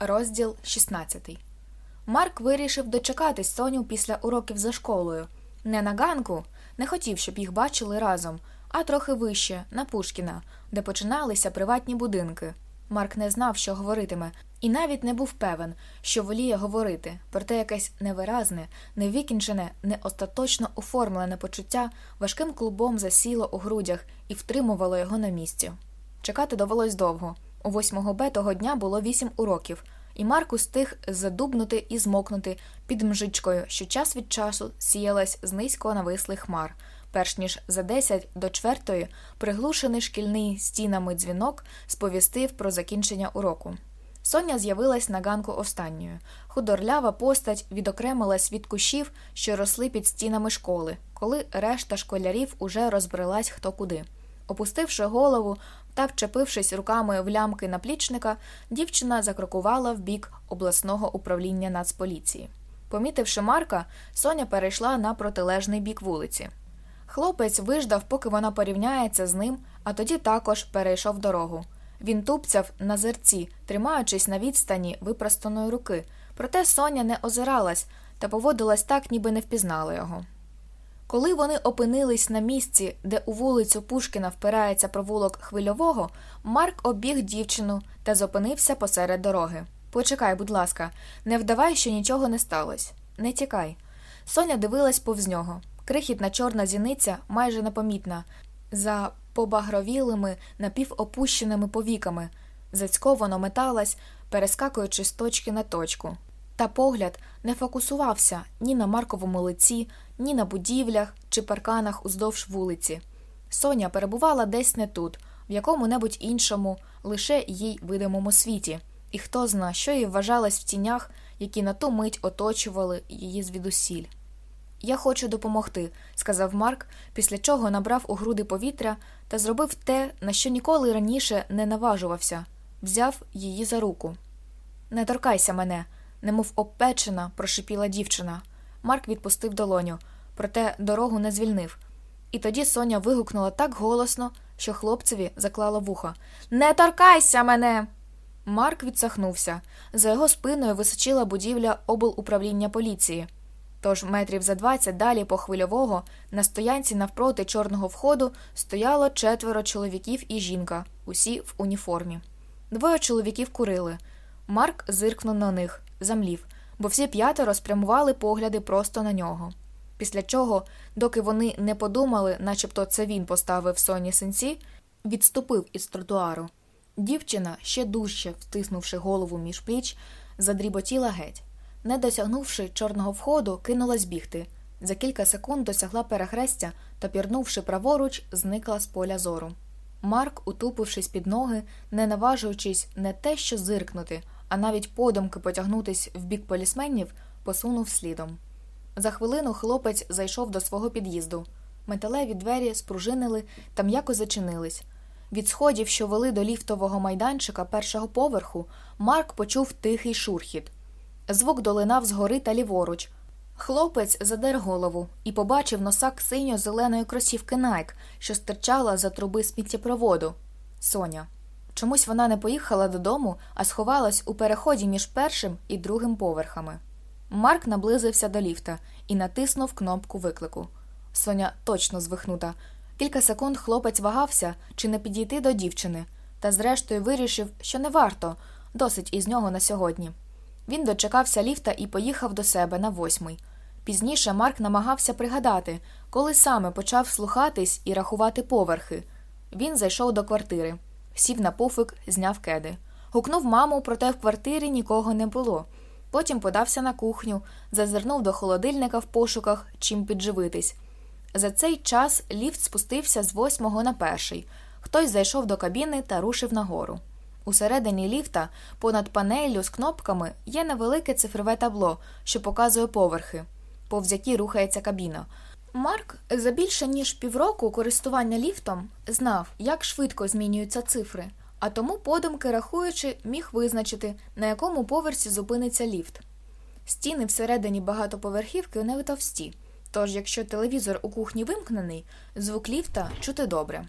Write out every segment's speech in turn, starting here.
Розділ 16 Марк вирішив дочекатись Соню після уроків за школою. Не на ганку, не хотів, щоб їх бачили разом, а трохи вище, на Пушкіна, де починалися приватні будинки. Марк не знав, що говоритиме, і навіть не був певен, що воліє говорити, проте якесь невиразне, невикінчене, не остаточно оформлене почуття важким клубом засіло у грудях і втримувало його на місці. Чекати довелось довго. У 8 Б того дня було вісім уроків, і Марк устиг задубнути і змокнути під мжичкою, що час від часу сіялась з низько навислих хмар, перш ніж за десять до чвертої приглушений шкільний стінами дзвінок сповістив про закінчення уроку. Соня з'явилась на ганку останньою. Худорлява постать відокремилась від кущів, що росли під стінами школи, коли решта школярів уже розбрелась хто куди. Опустивши голову та вчепившись руками в лямки наплічника, дівчина закрокувала в бік обласного управління Нацполіції. Помітивши Марка, Соня перейшла на протилежний бік вулиці. Хлопець виждав, поки вона порівняється з ним, а тоді також перейшов дорогу. Він тупцяв на зерці, тримаючись на відстані випростаної руки, проте Соня не озиралась та поводилась так, ніби не впізнала його. Коли вони опинились на місці, де у вулицю Пушкіна впирається провулок хвильового, Марк обіг дівчину та зупинився посеред дороги. Почекай, будь ласка, не вдавай, що нічого не сталося. Не тікай. Соня дивилась повз нього. Крихітна чорна зіниця майже непомітна, за побагровілими, напівопущеними повіками, зацьковано металась, перескакуючи з точки на точку. Та погляд не фокусувався ні на Марковому лиці, ні на будівлях чи парканах уздовж вулиці. Соня перебувала десь не тут, в якому небудь іншому, лише їй видимому світі, і хто зна, що їй вважалось в тінях, які на ту мить оточували її звідусіль. Я хочу допомогти, сказав Марк, після чого набрав у груди повітря та зробив те, на що ніколи раніше не наважувався взяв її за руку. Не торкайся мене немов обпечена, прошипіла дівчина. Марк відпустив долоню, проте дорогу не звільнив. І тоді Соня вигукнула так голосно, що хлопцеві заклало вуха Не торкайся мене. Марк відсахнувся. За його спиною височила будівля облуправління поліції. Тож метрів за двадцять далі по хвильового на стоянці навпроти чорного входу стояло четверо чоловіків і жінка, усі в уніформі. Двоє чоловіків курили. Марк зиркнув на них замлів, бо всі п'ятеро спрямували погляди просто на нього. Після чого, доки вони не подумали, начебто це він поставив соні синці, відступив із тротуару. Дівчина, ще дужче втиснувши голову між пліч, задріботіла геть. Не досягнувши чорного входу, кинулась бігти. За кілька секунд досягла перехрестя та, пірнувши праворуч, зникла з поля зору. Марк, утупившись під ноги, не наважуючись не те, що зиркнути, а навіть подумки потягнутись в бік полісменів, посунув слідом. За хвилину хлопець зайшов до свого під'їзду. Металеві двері спружинили та м'яко зачинились. Від сходів, що вели до ліфтового майданчика першого поверху, Марк почув тихий шурхіт. Звук долинав згори та ліворуч. Хлопець задер голову і побачив носак синьо-зеленої кросівки Найк, що стирчала за труби сміттєпроводу. Соня. Чомусь вона не поїхала додому, а сховалась у переході між першим і другим поверхами. Марк наблизився до ліфта і натиснув кнопку виклику. Соня точно звихнута. Кілька секунд хлопець вагався, чи не підійти до дівчини, та зрештою вирішив, що не варто, досить із нього на сьогодні. Він дочекався ліфта і поїхав до себе на восьмий. Пізніше Марк намагався пригадати, коли саме почав слухатись і рахувати поверхи. Він зайшов до квартири сів на пуфик, зняв кеди. Гукнув маму, проте в квартирі нікого не було. Потім подався на кухню, зазирнув до холодильника в пошуках, чим підживитись. За цей час ліфт спустився з восьмого на перший. Хтось зайшов до кабіни та рушив нагору. Усередині ліфта, понад панеллю з кнопками, є невелике цифрове табло, що показує поверхи, повз які рухається кабіна. Марк за більше ніж півроку користування ліфтом знав, як швидко змінюються цифри, а тому, подумки рахуючи, міг визначити, на якому поверсі зупиниться ліфт. Стіни всередині багатоповерхівки не товсті, тож, якщо телевізор у кухні вимкнений, звук ліфта чути добре.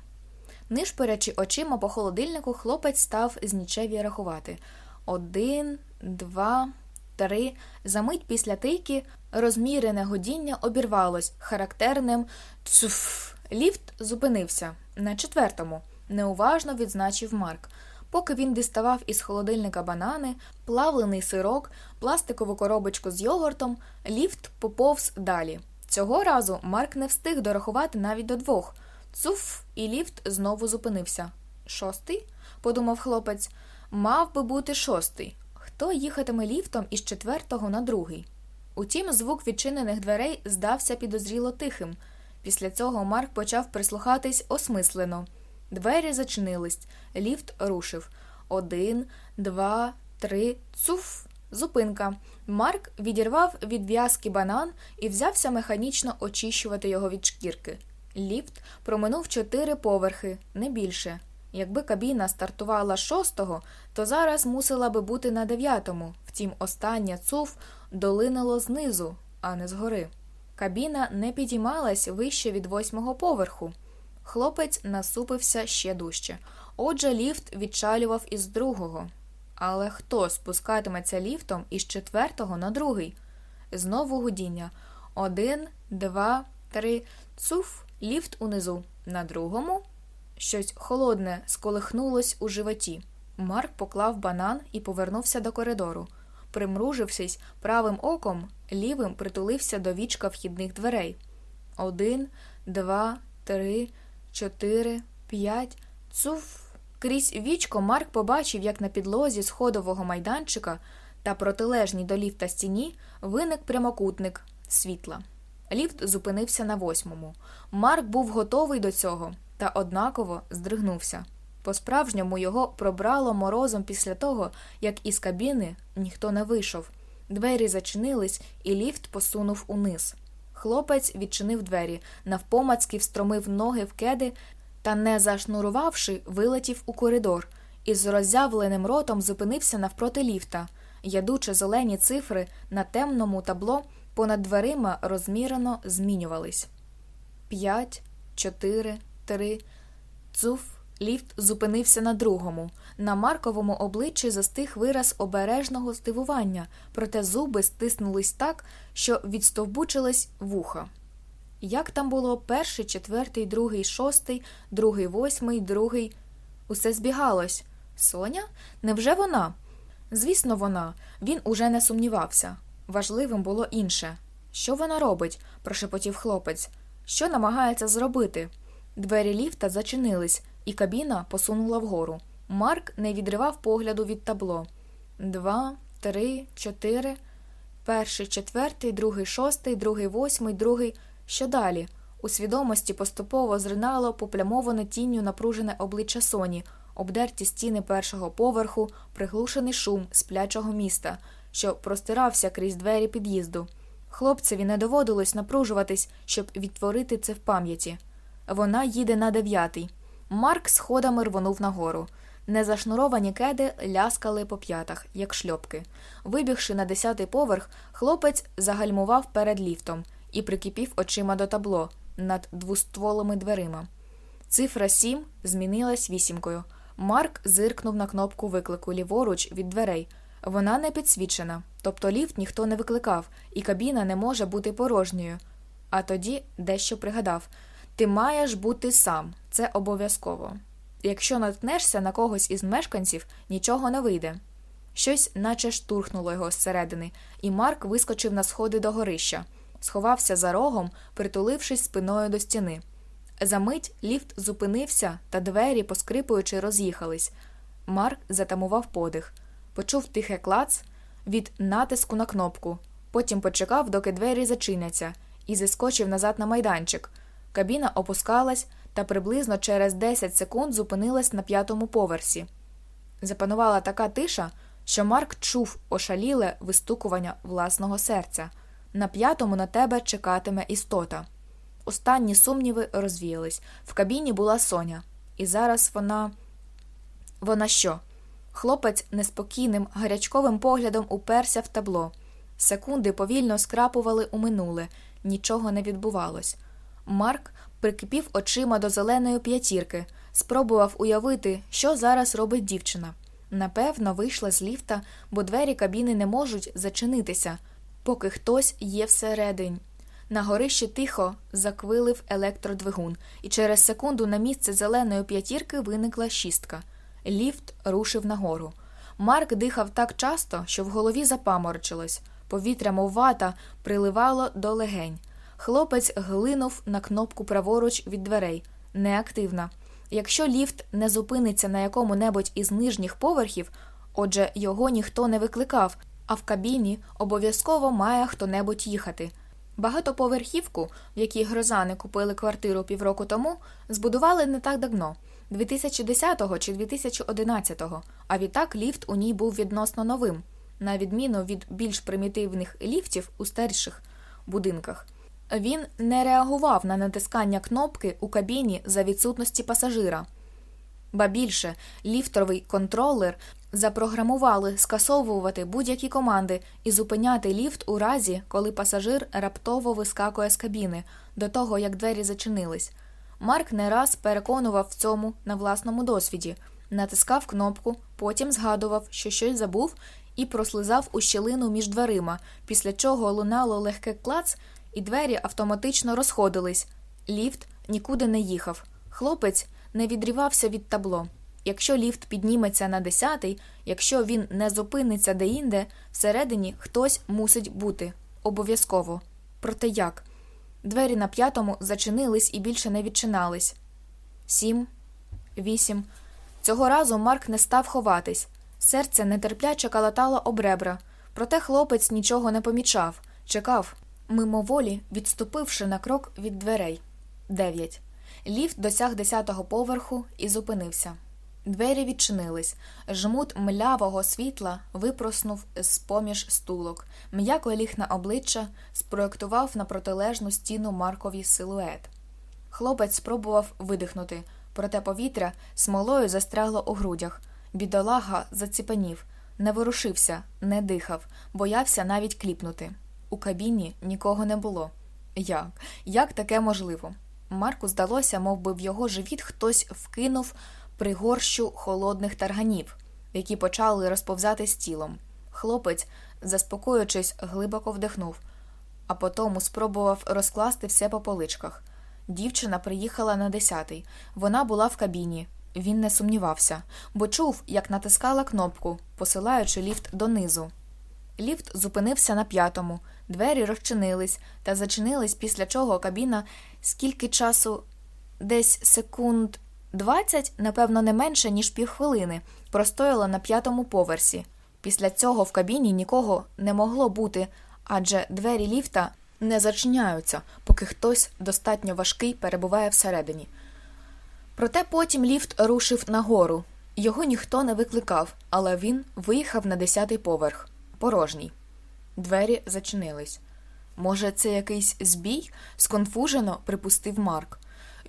Нишпорячи очима по холодильнику, хлопець став з нічеві рахувати один, два, три. Замить після тийки розмірене годіння обірвалось характерним цуф. Ліфт зупинився на четвертому, неуважно відзначив Марк. Поки він діставав із холодильника банани, плавлений сирок, пластикову коробочку з йогуртом, ліфт поповз далі. Цього разу Марк не встиг дорахувати навіть до двох. Цуф, і ліфт знову зупинився. Шостий? подумав хлопець, мав би бути шостий. Хто їхатиме ліфтом із четвертого на другий? Утім, звук відчинених дверей здався підозріло тихим. Після цього Марк почав прислухатись осмислено. Двері зачинились, ліфт рушив. Один, два, три, цуф. Зупинка. Марк відірвав від в'язки банан і взявся механічно очищувати його від шкірки. Ліфт проминув чотири поверхи, не більше. Якби кабіна стартувала шостого, то зараз мусила би бути на дев'ятому. Втім, остання цуф долинуло знизу, а не згори. Кабіна не підіймалась вище від восьмого поверху. Хлопець насупився ще дужче. Отже, ліфт відчалював із другого. Але хто спускатиметься ліфтом із четвертого на другий? Знову гудіння. Один, два, три. Цуф, ліфт унизу. На другому щось холодне сколихнулось у животі. Марк поклав банан і повернувся до коридору. Примружившись правим оком, лівим притулився до вічка вхідних дверей. Один, два, три, чотири, п'ять. Цуф. Крізь вічко Марк побачив, як на підлозі сходового майданчика та протилежній до ліфта стіні виник прямокутник світла. Ліфт зупинився на восьмому. Марк був готовий до цього та однаково здригнувся. По справжньому його пробрало морозом після того, як із кабіни ніхто не вийшов. Двері зачинились, і ліфт посунув униз. Хлопець відчинив двері, навпомацьки встромив ноги в кеди та, не зашнурувавши, вилетів у коридор і з роззявленим ротом зупинився навпроти ліфта, ядучи зелені цифри на темному табло понад дверима розмірено змінювались. П'ять, чотири, три. Цуф. Ліфт зупинився на другому. На Марковому обличчі застиг вираз обережного здивування, проте зуби стиснулись так, що відстовбучились вуха. Як там було перший, четвертий, другий, шостий, другий, восьмий, другий. Усе збігалось. Соня? Невже вона? Звісно, вона. Він уже не сумнівався. Важливим було інше. Що вона робить? прошепотів хлопець. Що намагається зробити? Двері ліфта зачинились, і кабіна посунула вгору. Марк не відривав погляду від табло. Два, три, чотири. Перший, четвертий, другий, шостий, другий, восьмий, другий. Що далі? У свідомості поступово зринало поплямоване тінню напружене обличчя Соні, обдерті стіни першого поверху, приглушений шум сплячого міста, що простирався крізь двері під'їзду. Хлопцеві не доводилось напружуватись, щоб відтворити це в пам'яті. Вона їде на дев'ятий. Марк сходами рвонув нагору. Незашнуровані кеди ляскали по п'ятах, як шльопки. Вибігши на десятий поверх, хлопець загальмував перед ліфтом і прикипів очима до табло над двостволими дверима. Цифра сім змінилась вісімкою. Марк зиркнув на кнопку виклику ліворуч від дверей. Вона не підсвічена, тобто ліфт ніхто не викликав, і кабіна не може бути порожньою. А тоді дещо пригадав ти маєш бути сам, це обов'язково. Якщо наткнешся на когось із мешканців, нічого не вийде. Щось наче штурхнуло його зсередини, і Марк вискочив на сходи до горища, сховався за рогом, притулившись спиною до стіни. Замить ліфт зупинився, та двері, поскрипуючи, роз'їхались. Марк затамував подих, почув тихе клац від натиску на кнопку, потім почекав, доки двері зачиняться, і зіскочив назад на майданчик. Кабіна опускалась та приблизно через 10 секунд зупинилась на п'ятому поверсі. Запанувала така тиша, що Марк чув ошаліле вистукування власного серця. На п'ятому на тебе чекатиме істота. Останні сумніви розвіялись. В кабіні була Соня, і зараз вона. Вона що? Хлопець неспокійним, гарячковим поглядом уперся в табло. Секунди повільно скрапували у минуле, нічого не відбувалось. Марк прикипів очима до зеленої п'ятірки, спробував уявити, що зараз робить дівчина. Напевно, вийшла з ліфта, бо двері кабіни не можуть зачинитися, поки хтось є всередині. На горищі тихо заквилив електродвигун, і через секунду на місце зеленої п'ятірки виникла шістка. Ліфт рушив нагору. Марк дихав так часто, що в голові запаморочилось. Повітря, мов вата, приливало до легень. Хлопець глинув на кнопку праворуч від дверей. Неактивна. Якщо ліфт не зупиниться на якому-небудь із нижніх поверхів, отже, його ніхто не викликав, а в кабіні обов'язково має хто-небудь їхати. Багатоповерхівку, в якій грозани купили квартиру півроку тому, збудували не так давно 2010-го чи 2011-го, а відтак ліфт у ній був відносно новим, на відміну від більш примітивних ліфтів у старших будинках. Він не реагував на натискання кнопки у кабіні за відсутності пасажира. Ба більше, ліфтовий контролер запрограмували скасовувати будь-які команди і зупиняти ліфт у разі, коли пасажир раптово вискакує з кабіни до того, як двері зачинились. Марк не раз переконував в цьому на власному досвіді, натискав кнопку, потім згадував, що щось забув, і прослизав у щілину між дверима, після чого лунало легке клац, і двері автоматично розходились. Ліфт нікуди не їхав. Хлопець не відрівався від табло. Якщо ліфт підніметься на десятий, якщо він не зупиниться деінде, всередині хтось мусить бути обов'язково. Проте як? Двері на п'ятому зачинились і більше не відчинались. Сім, вісім. Цього разу Марк не став ховатись. Серце нетерпляче калатало об ребра. Проте хлопець нічого не помічав, чекав, мимоволі відступивши на крок від дверей. Дев'ять. Ліфт досяг десятого поверху і зупинився. Двері відчинились. Жмут млявого світла випроснув з поміж стулок, м'яко ліг на обличчя, спроєктував на протилежну стіну Маркові силует. Хлопець спробував видихнути, проте повітря смолою застрягло у грудях. Бідолага заціпанів, не ворушився, не дихав, боявся навіть кліпнути. У кабіні нікого не було. Як? Як таке можливо? Марку здалося, мов би в його живіт хтось вкинув пригорщу холодних тарганів, які почали розповзатись тілом. Хлопець, заспокоюючись, глибоко вдихнув, а потому спробував розкласти все по поличках. Дівчина приїхала на десятий. Вона була в кабіні. Він не сумнівався, бо чув, як натискала кнопку, посилаючи ліфт донизу. Ліфт зупинився на п'ятому, двері розчинились та зачинились, після чого кабіна скільки часу, десь секунд двадцять, напевно, не менше, ніж півхвилини, простояла на п'ятому поверсі. Після цього в кабіні нікого не могло бути, адже двері ліфта не зачиняються, поки хтось достатньо важкий перебуває всередині. Проте потім ліфт рушив нагору. Його ніхто не викликав, але він виїхав на десятий поверх порожній. Двері зачинились. Може, це якийсь збій? сконфужено припустив Марк.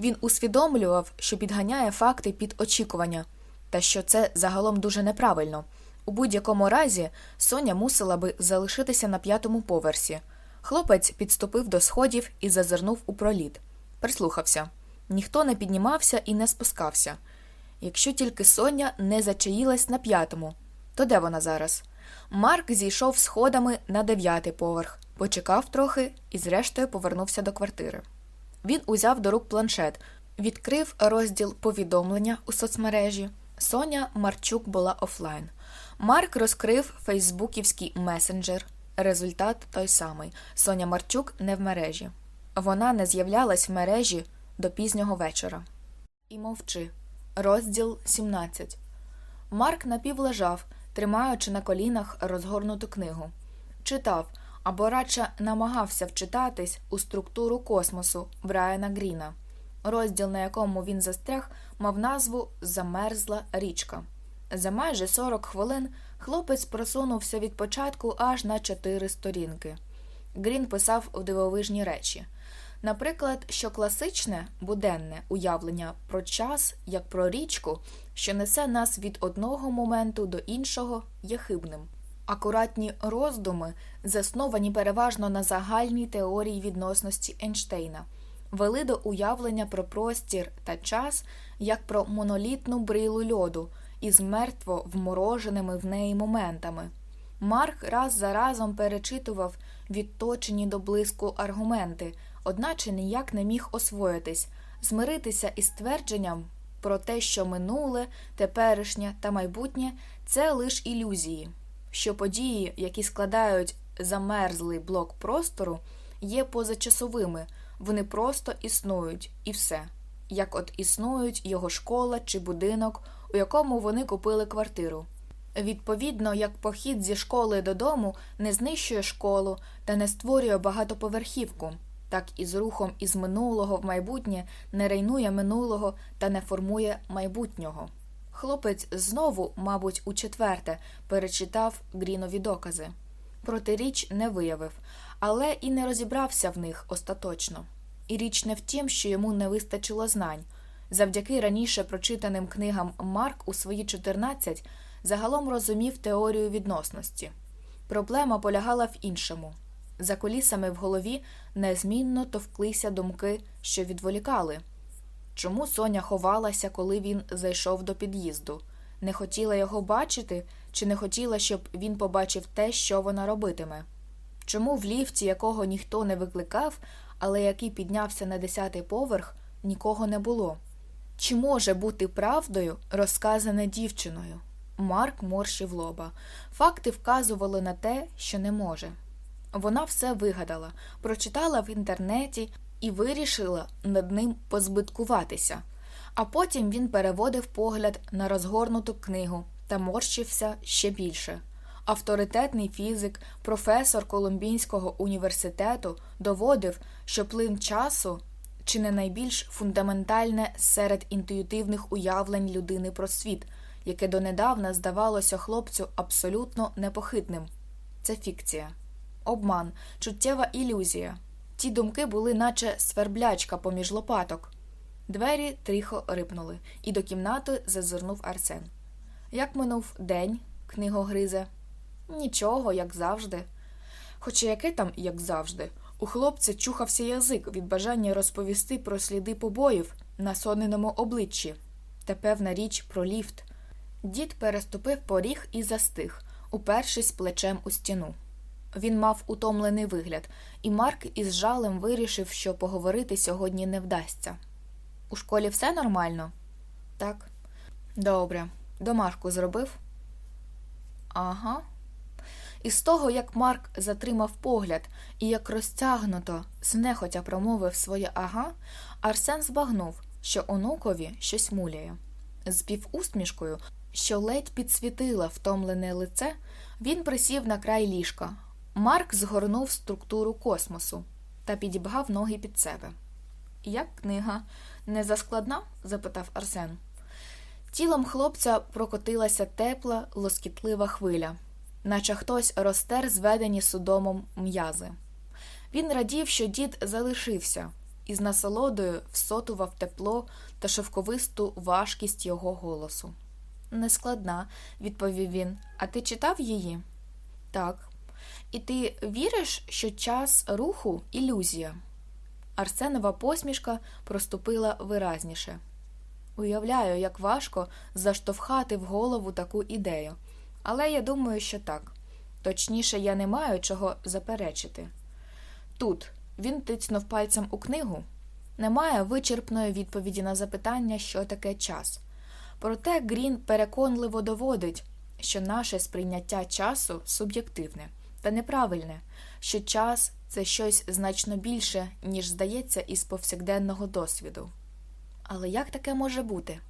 Він усвідомлював, що підганяє факти під очікування, та що це загалом дуже неправильно. У будь-якому разі Соня мусила би залишитися на п'ятому поверсі. Хлопець підступив до сходів і зазирнув у проліт. Прислухався. Ніхто не піднімався і не спускався. Якщо тільки Соня не зачаїлась на п'ятому, то де вона зараз? Марк зійшов сходами на дев'ятий поверх, почекав трохи і, зрештою, повернувся до квартири. Він узяв до рук планшет, відкрив розділ повідомлення у соцмережі. Соня Марчук була офлайн. Марк розкрив фейсбуківський месенджер. Результат той самий. Соня Марчук не в мережі. Вона не з'являлась в мережі до пізнього вечора. І мовчи. Розділ 17. Марк напівлежав, тримаючи на колінах розгорнуту книгу. Читав або радше намагався вчитатись у структуру космосу Брайана Гріна. Розділ, на якому він застряг, мав назву Замерзла річка. За майже 40 хвилин хлопець просунувся від початку аж на чотири сторінки. Грін писав в дивовижні речі. Наприклад, що класичне буденне уявлення про час як про річку, що несе нас від одного моменту до іншого, є хибним. Акуратні роздуми, засновані переважно на загальній теорії відносності Ейнштейна, вели до уявлення про простір та час як про монолітну брилу льоду із мертво вмороженими в неї моментами. Марк раз за разом перечитував відточені до блиску аргументи, одначе ніяк не міг освоїтись, змиритися із твердженням про те, що минуле, теперішнє та майбутнє це лише ілюзії, що події, які складають замерзлий блок простору, є позачасовими, вони просто існують і все, як от існують його школа чи будинок, у якому вони купили квартиру. Відповідно, як похід зі школи додому не знищує школу та не створює багатоповерхівку, так і з рухом із минулого в майбутнє не рейнує минулого та не формує майбутнього. Хлопець знову, мабуть, у четверте перечитав Грінові докази. Протиріч не виявив, але і не розібрався в них остаточно. І річ не в тім, що йому не вистачило знань. Завдяки раніше прочитаним книгам Марк у свої 14 загалом розумів теорію відносності. Проблема полягала в іншому. За колісами в голові незмінно товклися думки, що відволікали. Чому Соня ховалася, коли він зайшов до під'їзду? Не хотіла його бачити, чи не хотіла, щоб він побачив те, що вона робитиме? Чому в ліфті, якого ніхто не викликав, але який піднявся на десятий поверх, нікого не було? Чи може бути правдою розказане дівчиною? Марк морщив лоба. Факти вказували на те, що не може. Вона все вигадала, прочитала в інтернеті і вирішила над ним позбиткуватися. А потім він переводив погляд на розгорнуту книгу та морщився ще більше. Авторитетний фізик, професор Колумбійського університету доводив, що плин часу чи не найбільш фундаментальне серед інтуїтивних уявлень людини про світ, яке донедавна здавалося хлопцю абсолютно непохитним. Це фікція, обман, чуттєва ілюзія. Ті думки були, наче сверблячка поміж лопаток. Двері трихо рипнули, і до кімнати зазирнув Арсен. Як минув день, книгогризе? Нічого, як завжди. Хоча яке там, як завжди, у хлопця чухався язик від бажання розповісти про сліди побоїв на соненому обличчі та певна річ про ліфт. Дід переступив поріг і застиг, упершись плечем у стіну. Він мав утомлений вигляд, і Марк із жалем вирішив, що поговорити сьогодні не вдасться. У школі все нормально? Так. Добре. Домашку зробив? Ага. І з того, як Марк затримав погляд і як розтягнуто, знехотя промовив своє ага, Арсен збагнув, що онукові щось муляє. З півусмішкою, що ледь підсвітила втомлене лице, він присів на край ліжка. Марк згорнув структуру космосу та підібгав ноги під себе. Як книга не заскладна? запитав Арсен. Тілом хлопця прокотилася тепла, лоскітлива хвиля наче хтось розтер зведені судомом м'язи. Він радів, що дід залишився, і з насолодою всотував тепло та шовковисту важкість його голосу. Нескладна, відповів він. А ти читав її? Так. І ти віриш, що час руху ілюзія? Арсенова посмішка проступила виразніше. Уявляю, як важко заштовхати в голову таку ідею. Але я думаю, що так. Точніше, я не маю чого заперечити. Тут він тицнув пальцем у книгу, немає вичерпної відповіді на запитання, що таке час. Проте Грін переконливо доводить, що наше сприйняття часу суб'єктивне та неправильне, що час це щось значно більше, ніж здається, із повсякденного досвіду. Але як таке може бути?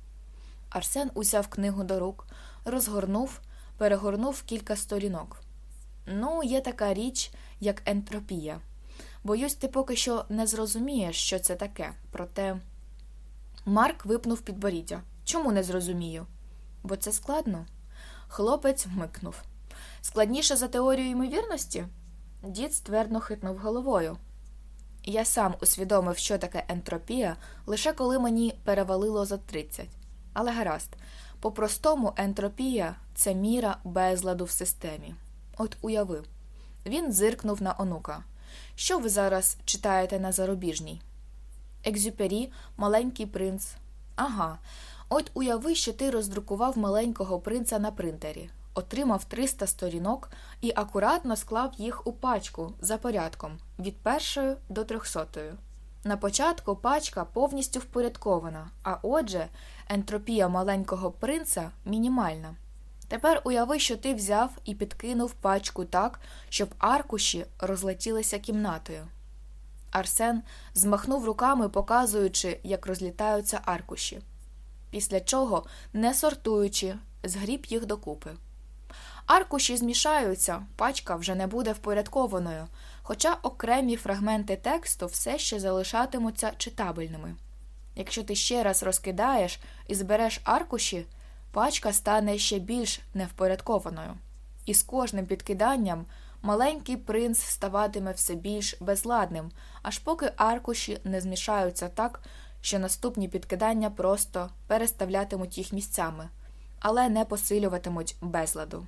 Арсен узяв книгу до рук, розгорнув перегорнув кілька сторінок. Ну, є така річ, як ентропія. Боюсь, ти поки що не зрозумієш, що це таке. Проте Марк випнув підборіддя. Чому не зрозумію? Бо це складно. Хлопець вмикнув. Складніше за теорію ймовірності? Дід ствердно хитнув головою. Я сам усвідомив, що таке ентропія, лише коли мені перевалило за 30. Але гаразд, по-простому, ентропія це міра безладу в системі. От уяви. Він зиркнув на онука. Що ви зараз читаєте на зарубіжній? Екзюпері, маленький принц. Ага. От уяви, що ти роздрукував маленького принца на принтері, отримав 300 сторінок і акуратно склав їх у пачку за порядком від першої до трьохсотої. На початку пачка повністю впорядкована, а отже, ентропія маленького принца мінімальна. Тепер уяви, що ти взяв і підкинув пачку так, щоб аркуші розлетілися кімнатою. Арсен змахнув руками, показуючи, як розлітаються аркуші, після чого, не сортуючи, згріб їх докупи. Аркуші змішаються, пачка вже не буде впорядкованою, хоча окремі фрагменти тексту все ще залишатимуться читабельними. Якщо ти ще раз розкидаєш і збереш аркуші, пачка стане ще більш невпорядкованою, і з кожним підкиданням маленький принц ставатиме все більш безладним, аж поки аркуші не змішаються так, що наступні підкидання просто переставлятимуть їх місцями, але не посилюватимуть безладу.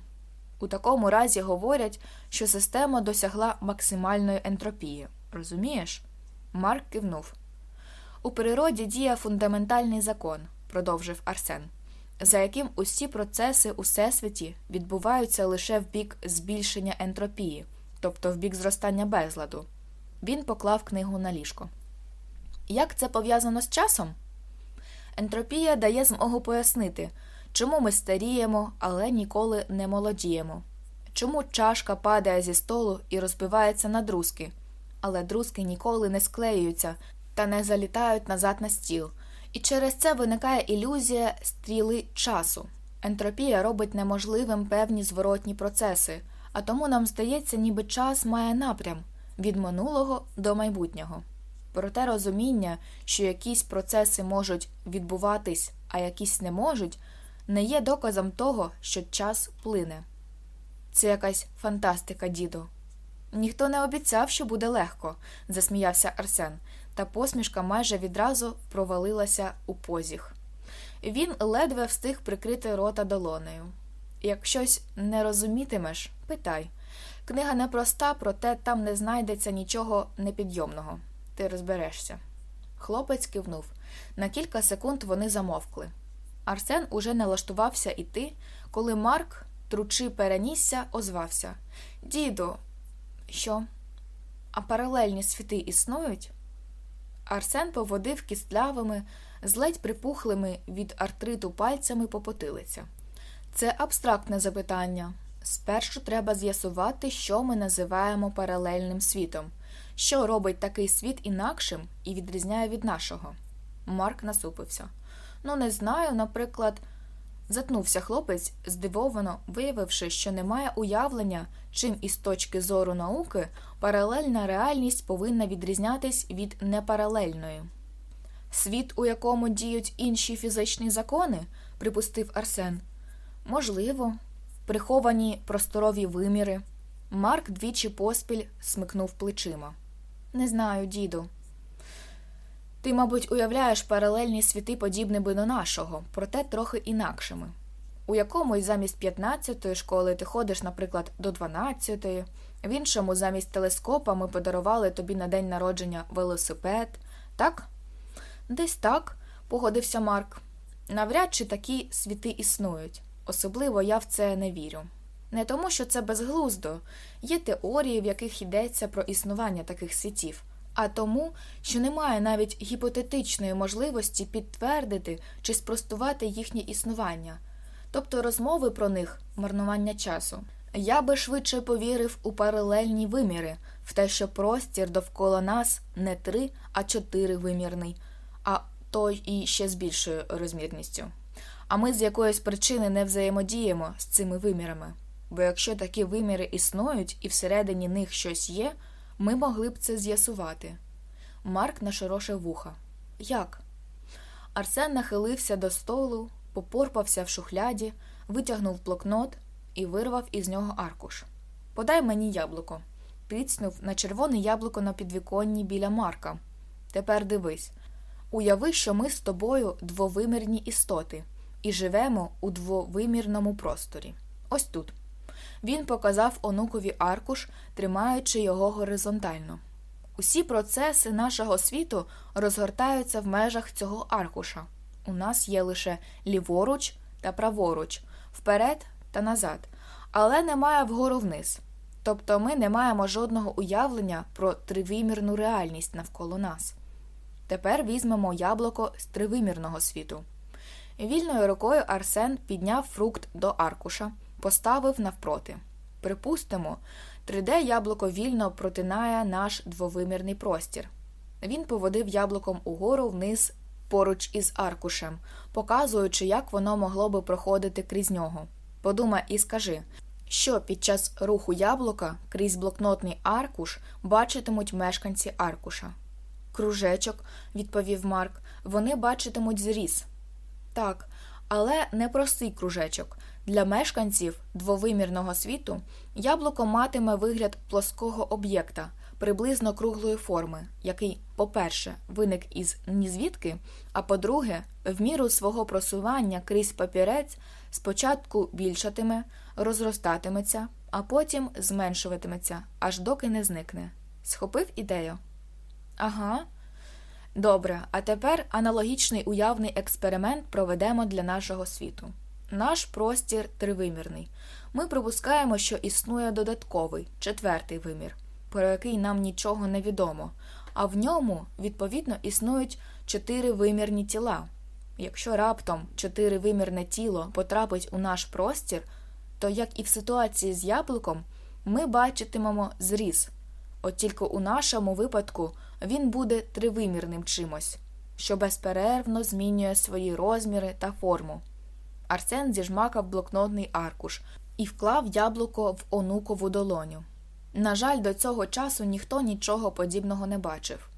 У такому разі говорять, що система досягла максимальної ентропії. Розумієш? Марк кивнув. У природі діє фундаментальний закон, продовжив Арсен, за яким усі процеси у всесвіті відбуваються лише в бік збільшення ентропії, тобто в бік зростання безладу. Він поклав книгу на ліжко. Як це пов'язано з часом? Ентропія дає змогу пояснити, чому ми старіємо, але ніколи не молодіємо, чому чашка падає зі столу і розбивається на друзки, але друзки ніколи не склеюються та не залітають назад на стіл, і через це виникає ілюзія стріли часу. Ентропія робить неможливим певні зворотні процеси, а тому нам здається, ніби час має напрям від минулого до майбутнього. Проте розуміння, що якісь процеси можуть відбуватись, а якісь не можуть, не є доказом того, що час плине. Це якась фантастика, діду. Ніхто не обіцяв, що буде легко, засміявся Арсен, та посмішка майже відразу провалилася у позіх. Він ледве встиг прикрити рота долонею. Як щось не розумітимеш, питай. Книга непроста, проте там не знайдеться нічого непідйомного. Ти розберешся. Хлопець кивнув. На кілька секунд вони замовкли. Арсен уже налаштувався іти, коли Марк, тручи перенісся, озвався Діду, що? А паралельні світи існують? Арсен поводив кістлявими, з ледь припухлими від артриту пальцями по потилиця. Це абстрактне запитання. Спершу треба з'ясувати, що ми називаємо паралельним світом, що робить такий світ інакшим і відрізняє від нашого. Марк насупився. Ну, не знаю, наприклад, затнувся хлопець, здивовано виявивши, що немає уявлення, чим із точки зору науки паралельна реальність повинна відрізнятись від непаралельної. Світ, у якому діють інші фізичні закони, припустив Арсен. Можливо, приховані просторові виміри. Марк двічі поспіль смикнув плечима. Не знаю, діду. Ти, мабуть, уявляєш паралельні світи подібними до нашого, проте трохи інакшими. У якомусь замість 15-ї школи ти ходиш, наприклад, до 12-ї, в іншому замість телескопа ми подарували тобі на день народження велосипед, так? Десь так, погодився Марк. Навряд чи такі світи існують, особливо я в це не вірю. Не тому, що це безглуздо, є теорії, в яких йдеться про існування таких світів а тому, що немає навіть гіпотетичної можливості підтвердити чи спростувати їхнє існування, тобто розмови про них марнування часу. Я би швидше повірив у паралельні виміри, в те, що простір довкола нас не три, а чотири вимірний, а той і ще з більшою розмірністю. А ми з якоїсь причини не взаємодіємо з цими вимірами. Бо якщо такі виміри існують і всередині них щось є, ми могли б це з'ясувати. Марк нашорошив вуха. Як? Арсен нахилився до столу, попорпався в шухляді, витягнув блокнот і вирвав із нього аркуш. Подай мені яблуко. Тицнув на червоне яблуко на підвіконні біля Марка. Тепер дивись. Уяви, що ми з тобою двовимірні істоти і живемо у двовимірному просторі. Ось тут. Він показав онукові аркуш, тримаючи його горизонтально. Усі процеси нашого світу розгортаються в межах цього аркуша. У нас є лише ліворуч та праворуч, вперед та назад, але немає вгору вниз. Тобто ми не маємо жодного уявлення про тривимірну реальність навколо нас. Тепер візьмемо яблуко з тривимірного світу. Вільною рукою Арсен підняв фрукт до аркуша, поставив навпроти. Припустимо, 3D яблуко вільно протинає наш двовимірний простір. Він поводив яблуком угору вниз поруч із аркушем, показуючи, як воно могло би проходити крізь нього. Подумай і скажи, що під час руху яблука крізь блокнотний аркуш бачитимуть мешканці аркуша. Кружечок, відповів Марк, вони бачитимуть зріз. Так, але не простий кружечок. Для мешканців двовимірного світу яблуко матиме вигляд плоского об'єкта, приблизно круглої форми, який, по-перше, виник із нізвідки, а по-друге, в міру свого просування крізь папірець спочатку більшатиме, розростатиметься, а потім зменшуватиметься, аж доки не зникне. Схопив ідею? Ага. Добре, а тепер аналогічний уявний експеримент проведемо для нашого світу. Наш простір тривимірний. Ми припускаємо, що існує додатковий, четвертий вимір, про який нам нічого не відомо, а в ньому, відповідно, існують чотиривимірні тіла. Якщо раптом чотиривимірне тіло потрапить у наш простір, то, як і в ситуації з яблуком, ми бачитимемо зріз. От тільки у нашому випадку він буде тривимірним чимось, що безперервно змінює свої розміри та форму. Арсен зіжмакав блокнотний аркуш і вклав яблуко в онукову долоню. На жаль, до цього часу ніхто нічого подібного не бачив.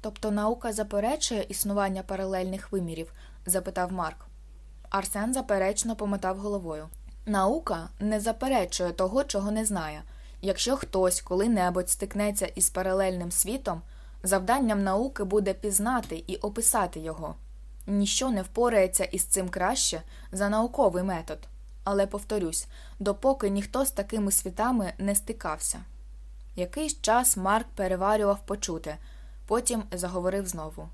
Тобто наука заперечує існування паралельних вимірів? запитав Марк. Арсен заперечно помотав головою. Наука не заперечує того, чого не знає. Якщо хтось коли-небудь стикнеться із паралельним світом, завданням науки буде пізнати і описати його. Ніщо не впорається із цим краще за науковий метод. Але повторюсь, допоки ніхто з такими світами не стикався. Якийсь час Марк переварював почуте, потім заговорив знову.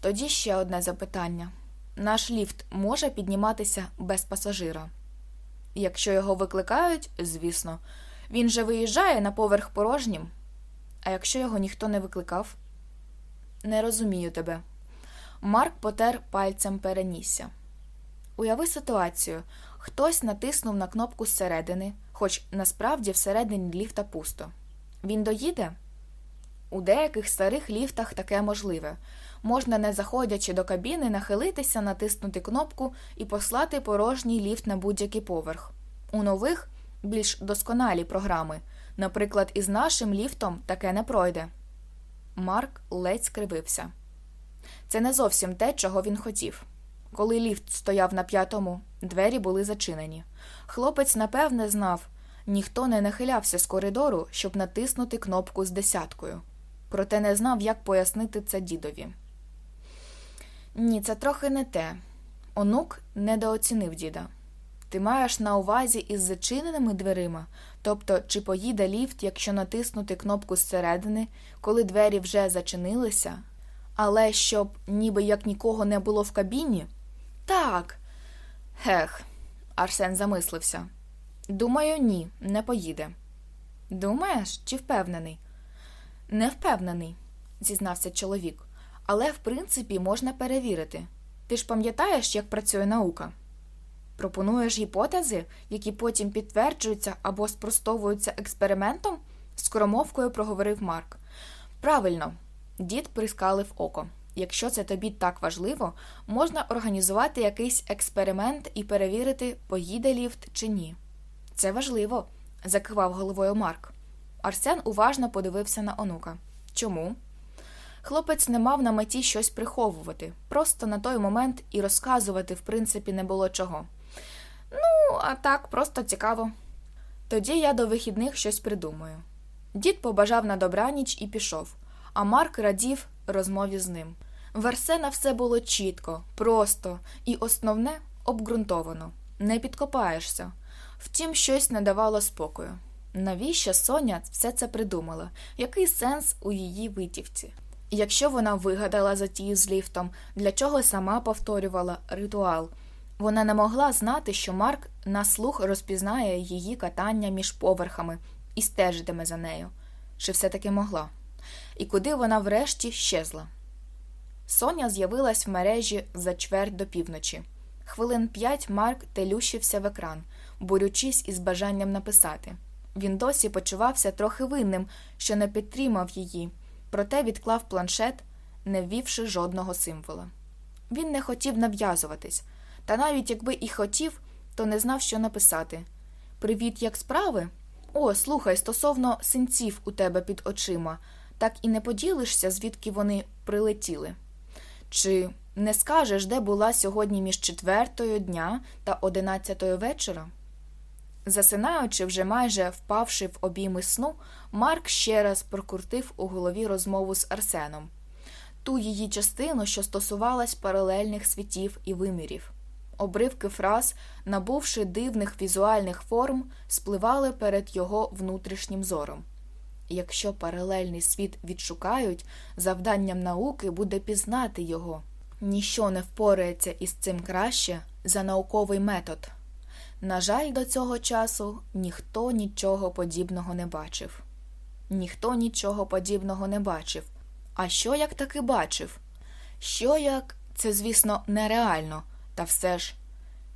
Тоді ще одне запитання наш ліфт може підніматися без пасажира? Якщо його викликають, звісно, він же виїжджає на поверх порожнім. А якщо його ніхто не викликав? Не розумію тебе. Марк потер пальцем перенісся. Уяви ситуацію хтось натиснув на кнопку зсередини, хоч насправді всередині ліфта пусто. Він доїде? У деяких старих ліфтах таке можливе. Можна, не заходячи до кабіни, нахилитися, натиснути кнопку і послати порожній ліфт на будь-який поверх. У нових, більш досконалі програми, наприклад, із нашим ліфтом таке не пройде. Марк ледь скривився. Це не зовсім те, чого він хотів. Коли ліфт стояв на п'ятому, двері були зачинені. Хлопець, напевне, знав ніхто не нахилявся з коридору, щоб натиснути кнопку з десяткою, проте не знав, як пояснити це дідові. Ні, це трохи не те. Онук недооцінив діда. Ти маєш на увазі із зачиненими дверима, тобто, чи поїде ліфт, якщо натиснути кнопку зсередини, коли двері вже зачинилися, але щоб ніби як нікого не було в кабіні? Так. Гех, Арсен замислився. Думаю, ні, не поїде. Думаєш, чи впевнений? Не впевнений, зізнався чоловік. Але, в принципі, можна перевірити. Ти ж пам'ятаєш, як працює наука? Пропонуєш гіпотези, які потім підтверджуються або спростовуються експериментом? скоромовкою проговорив Марк. Правильно, дід прискалив око. Якщо це тобі так важливо, можна організувати якийсь експеримент і перевірити, поїде ліфт чи ні. Це важливо, закивав головою Марк. Арсен уважно подивився на онука. Чому? Хлопець не мав на меті щось приховувати, просто на той момент і розказувати, в принципі, не було чого. Ну, а так, просто цікаво. Тоді я до вихідних щось придумаю. Дід побажав на добраніч і пішов, а Марк радів розмові з ним. В Арсена все було чітко, просто і основне обґрунтовано. Не підкопаєшся. Втім, щось не давало спокою. Навіщо Соня все це придумала? Який сенс у її витівці? Якщо вона вигадала затію з ліфтом, для чого сама повторювала ритуал? Вона не могла знати, що Марк на слух розпізнає її катання між поверхами і стежитиме за нею. Чи все-таки могла? І куди вона врешті щезла? Соня з'явилась в мережі за чверть до півночі. Хвилин п'ять Марк телющився в екран, борючись із бажанням написати. Він досі почувався трохи винним, що не підтримав її, проте відклав планшет, не ввівши жодного символа. Він не хотів нав'язуватись, та навіть якби і хотів, то не знав, що написати. Привіт, як справи? О, слухай, стосовно синців у тебе під очима, так і не поділишся, звідки вони прилетіли. Чи не скажеш, де була сьогодні між четвертою дня та одинадцятою вечора? Засинаючи, вже майже впавши в обійми сну, Марк ще раз прокрутив у голові розмову з Арсеном, ту її частину, що стосувалась паралельних світів і вимірів. Обривки фраз, набувши дивних візуальних форм, спливали перед його внутрішнім зором. Якщо паралельний світ відшукають, завданням науки буде пізнати його. Ніщо не впорається із цим краще за науковий метод. На жаль, до цього часу ніхто нічого подібного не бачив. Ніхто нічого подібного не бачив. А що як таки бачив? Що як це, звісно, нереально, та все ж,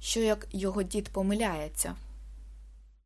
що як його дід помиляється.